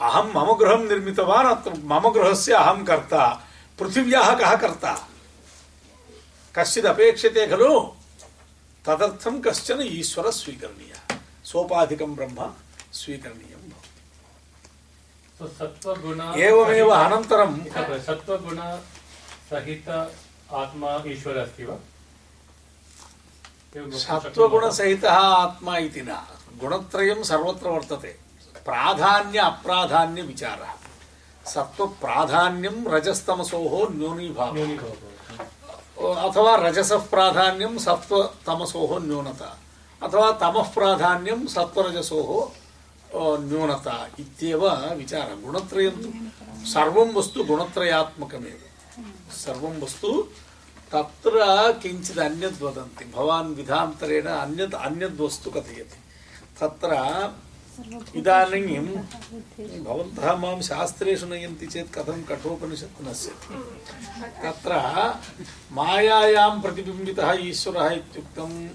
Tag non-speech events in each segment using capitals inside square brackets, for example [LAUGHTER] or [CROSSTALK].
अहं मम गृहं निर्मितवान् मम गृहस्य अहं कर्ता। पृथिव्याः कः कर्ता? कश्चिदपेक्षते खलु? तदर्थं कश्चन ईश्वरः स्वीकरणीयः। सोपाधिकं ब्रह्म स्वीकरणीयं भवति। एवमेव अनन्तरं सत्त्वगुण सहित आत्मा ईश्वर अस्ति वा सत्त्वगुणसहितः आत्मा इति न। गुणत्रयं सर्वत्र वर्तते। प्राधान्य अप्राधान्य विचारः। सत्त्वप्राधान्यं रजस्तमसोः न्यूनीभावः। अथवा रजसः प्राधान्यं सत्त्वतमसोः न्यूनता। अथवा तमः प्राधान्यं सत्त्वरजसोः न्यूनता इत्येव विचारः। गुणत्रयं सर्वं वस्तु गुणत्रयात्मकमेव। सर्वं वस्तु तत्र किञ्चित् अन्यद् वदन्ति भवान् विधान्तरेण अन्यत् अन्यद् वस्तु कथयति। तत्र इदानीं भवन्तः माँ शास्त्रेषु नयन्ति चेत् कथं कठोपनिषत् नश्यति तत्र मायायां प्रतिबिम्बितः ईश्वरः इत्युक्तम्,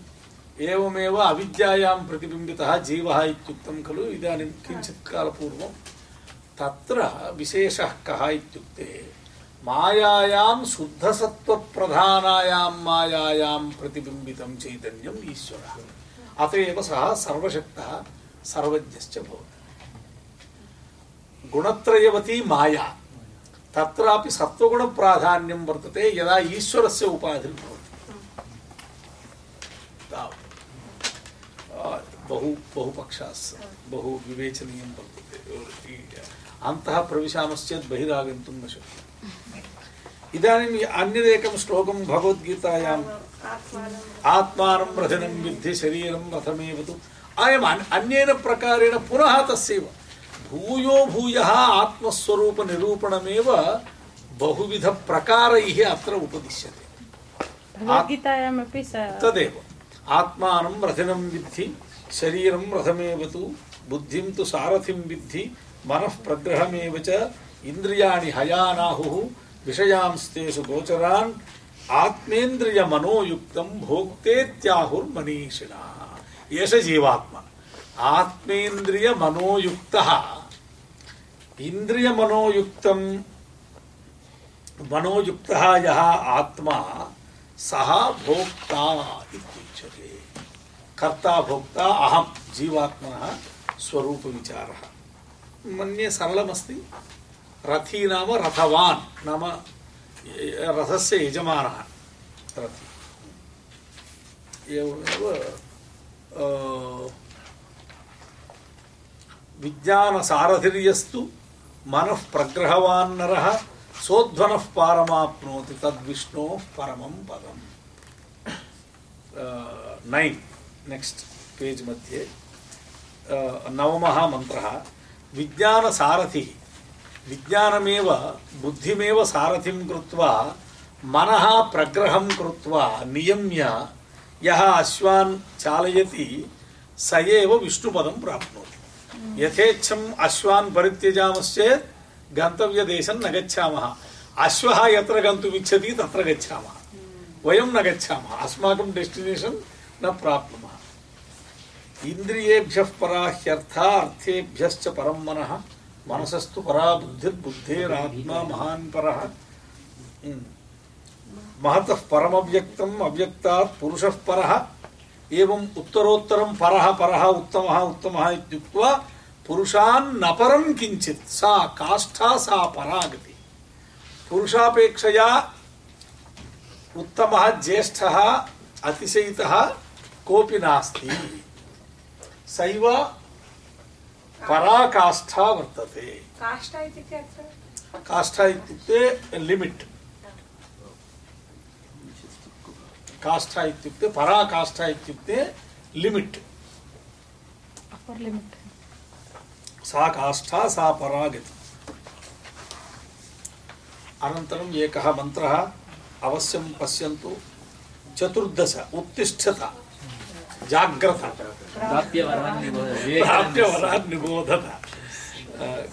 एवमेव अविद्यायां प्रतिबिम्बितः जीवः इत्युक्तं खलु, इदानीं किञ्चित् कालपूर्वं। तत्र विशेषः कः इत्युक्ते, मायायां शुद्धसत्त्वप्रधानायां मायायां प्रतिबिम्बितं चैतन्यम् ईश्वरः। अत एव सः सर्वशक्तः सर्वज्ञश्च भवति गुणत्रयवती माया तत्रापि सत्त्वगुणप्राधान्यं वर्तते यदा ईश्वरस्य उपाधिर्भवति बहु बहु पक्षाः बहु विवेचनीयं वर्तते अन्तः प्रविशामश्चेत् बहिरागन्तुं न शक्यते इदानीम् अन्यदेकं श्लोकं भगवद्गीतायाम् आत्मानं रथनं विद्धि शरीरं रथमेव तु अयम् अन्येन प्रकारेण पुनः तस्यैव। भूयो भूयः आत्मस्वरूपनिरूपणमेव बहुविधप्रकारैः अत्र उपदिश्यते। भगवद्गीतायामपि तदेव। आत्मानं रथिनं विद्धि शरीरं रथमेव तु बुद्धिं तु सारथिं विद्धि मनः प्रग्रहमेव च इन्द्रियाणि हयानाहुः विषयांस्तेषु गोचरान् आत्मेन्द्रियमनोयुक्तं भोक्तेत्याहुर्मनीषिणः। एष जीवात्मा। आत्मेन्द्रियमनोयुक्तः इन्द्रियमनोयुक्तं मनोयुक्तः यः आत्मा, सः भोक्ता इत्युच्यते। कर्ता भोक्ता अहं, जीवात्मनः स्वरूपविचारः। मन्ये सरलमस्ति। रथी नाम रथवान्, नाम रथस्य यजमानः। रथी। एवमेव विज्ञानसारथिर्यस्तु, मनः प्रग्रहवान् नरः, सोध्वनः पारमाप्नोति, तद्विष्णोः परमं पदम्। नैन्, नेक्स्ट् पेज् मध्ये नवमः मन्त्रः, विज्ञानसारथिः, विज्ञानमेव, बुद्धिमेव सारथिं कृत्वा, मनः प्रग्रहं कृत्वा, नियम्य यः अश्वान् चालयति, स एव विष्णुपदं प्राप्नोति। यथेच्छम् अश्वान् परित्यजामश्चेत् गन्तव्यदेशं न गच्छामः। अश्वः यत्र गन्तुमिच्छति, तत्र गच्छामः। वयं न गच्छामः। अस्माकं डेस्टिनेशन् न प्राप्नुमः। इन्द्रियेभ्यः परा ह्यर्था अर्थेभ्यश्च परं मनः। मनसस्तु परा बुद्धिर्बुद्धेरात्मा महान् परः। महतः परमव्यक्तम् अव्यक्तात् पुरुषः परः एवम् उत्तरोत्तरं परः परः उत्तमः उत्तमः इत्युक्त्वा पुरुषान् न परं किञ्चित् सा काष्ठा सा परागति। पुरुषापेक्षया उत्तमः ज्येष्ठः अतिशयितः कोऽपि नास्ति। सैव पराकाष्ठा वर्तते। काष्ठा इत्युक्ते लिमिट्। काष्ठा इत्युक्ते पराकाष्ठा इत्युक्ते लिमिट्। सा काष्ठा सा परा परागति अनन्तरम् एकः मन्त्रः अवश्यं पश्यन्तु। चतुर्दश उत्तिष्ठत। जाग्रत। निबोधत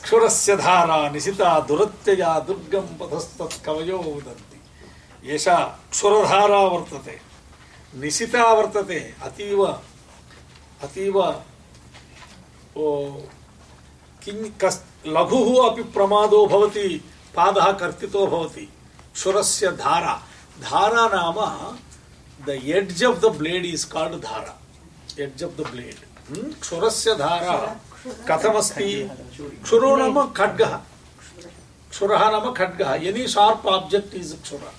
क्षुरस्य धारा निशिता दुरत्यया दुर्गं पथस्तत्कवयो वदन्ति एषा क्षुरधारा वर्तते, निशिता वर्तते, अतीव अतीव किं कस्, लघुः अपि प्रमादो भवति, पादः कर्तितो भवति क्षुरस्य धारा। धारा नाम the edge of the blade is called धारा। एड्ज ऑफ़ द ब्लेड क्षुरस्य धारा। कथमस्ति? क्षुरो नाम खड्गः। क्षुरः नाम खड्गः। एनी शार्प ऑब्जेक्ट इज़ क्षुर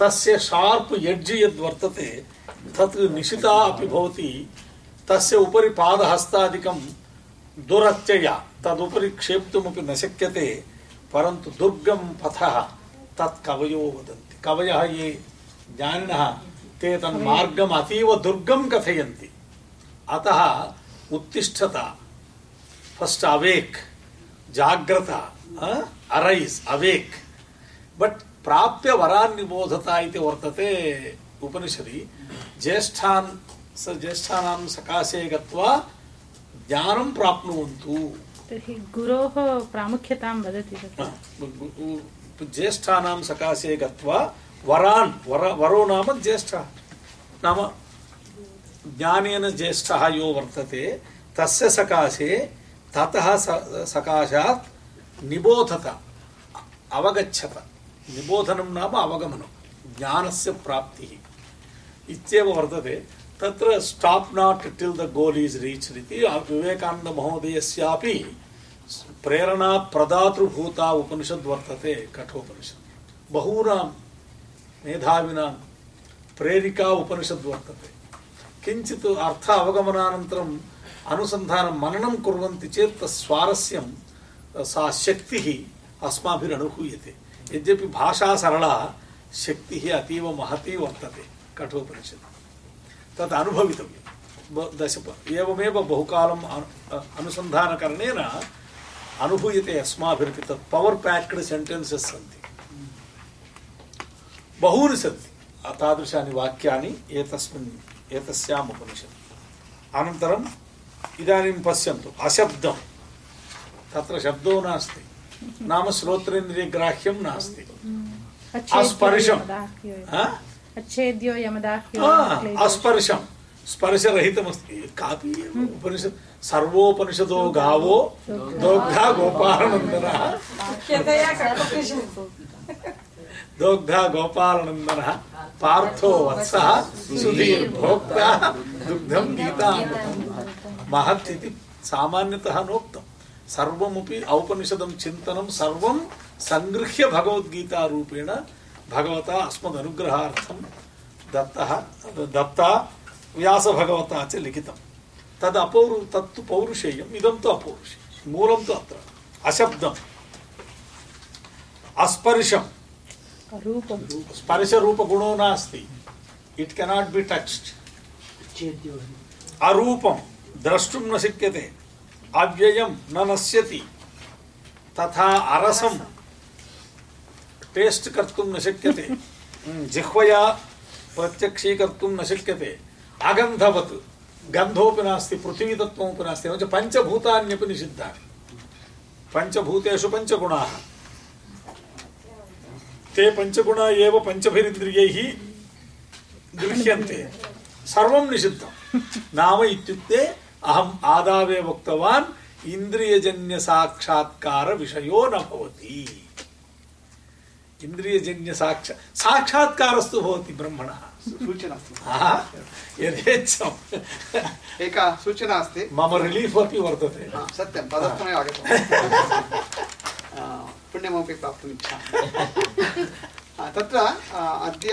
तस्य शार्प एड्ज यद् वर्तते तत् निशिता अपि भवति, तस्य उपरि पादहस्तादिकं दुरत्यया, तदुपरि क्षेप्तुमपि न शक्यते, परन्तु दुर्गं पथः तत् कवयो वदन्ति। कवयः ये ज्ञानिनः, ते तन्मार्गम् अतीव दुर्गं कथयन्ति। अतः उत्तिष्ठता फस्ट् अवेक् जाग्रता अरैस् अवेक् बट् प्राप्य वरान् निबोधता इति वर्तते उपनिषदि। ज्येष्ठान् स ज्येष्ठानां सकाशे गत्वा ज्ञानं प्राप्नुवन्तु। तर्हि गुरोः प्रामुख्यतां वदति ज्येष्ठानां सकाशे गत्वा वरान् वर वरो नाम ज्येष्ठः। नाम ज्ञानेन ज्येष्ठः यो वर्तते तस्य सकाशे ततः सकाशात् निबोधत अवगच्छत। నిబోధనం నామ అవగమనం జ్ఞానస్య ప్రాప్తి. ఇచ్చేవ వర్తతే తత్ర stop not till the goal is reach ఇది. వివేకానంద మహోదయస్యాపి ప్రేరణా ప్రదాతృభూత ఉపనిషద్ వర్తతే కఠోపనిషద్. బహూనాం మేధావినాం ప్రేరికా ఉపనిషద్ వర్తతే. కించిత్ అర్థ అవగమనానంతరం అనుసంధానం మననం కుర్వంతి చేత్ స్వారస్యం సా శక్తి అస్మాభిరనుభూయతే यद्यपि भाषा सरला, शक्तिः अतीव महती वर्तते कठोपनिषत् तत् अनुभवितव्यं। दश, एवमेव बहुकालम् अनुसन्धानकरणेन अनुभूयते अस्माभिरपि तत् पवर् प्याक्ड् सेण्टेन्सेस् सन्ति। बहूनि सन्ति। तादृशानि वाक्यानि एतस्मिन्, एतस्याम् उपनिषदि। अनन्तरम् इदानीं पश्यन्तु अशब्दं तत्र शब्दो नास्ति। नाम श्रोत्रेन्द्रियग्राह्यं नास्ति। अस्पर्शम्। हा? अच्छेद्यो यमदाह्यो। आ, क्लेदो। अस्पर्शं स्पर्शरहितमस्ति। कापि एव सर्वोपनिषदो गावो दोग्धा गोपालनन्दनः। दोग्धा गोपालनन्दनः पार्थो वत्सः सुधीर्भोक्ता दुग्धं गीतामृतं महत् इति सामान्यतः नोक्तं सर्वमपि औपनिषदं चिन्तनं सर्वं सङ्गृह्य भगवद्गीतारूपेण भगवता अस्मदनुग्रहार्थं दत्तः दत्ता व्यासभगवता च लिखितं। तद् अपौरु तत्तु पौरुषेयम् इदं तु अपौरुषेयं मूलं तु अत्र। अशब्दम्। अस्पर्शम्। स्पर्शरूपगुणो नास्ति। इट् केनाट् बि टच्ड् अरूपं द्रष्टुं न शक्यते। अव्ययं न नश्यति तथा अरसं टेस्ट् कर्तुं न शक्यते [LAUGHS] जिह्वया प्रत्यक्षीकर्तुं न शक्यते। अगन्धवत् गन्धोऽपि नास्ति पृथ्वी पृथिवीतत्त्वमपि नास्ति एवञ्च पञ्चभूतान्यपि निषिद्धानि पञ्चभूतेषु पञ्चगुणाः। ते पञ्चगुणा एव पञ्चभिरिन्द्रियैः गृह्यन्ते। [LAUGHS] सर्वं निषिद्धं। नाम इत्युक्ते अहम् आदावेव उक्तवान् इन्द्रियजन्यसाक्षात्कारविषयो न भवति। इन्द्रियजन्यसाक्षा साक्षात्कारस्तु भवति ब्रह्मणः। यथेच्छम्। एका सूचना अस्ति। मम रिलीफ् अपि वर्तते। सत्यं तदर्थमेव आगतम्। [LAUGHS] पुण्यमपि प्राप्तुम् इच्छामि तत्र अद्य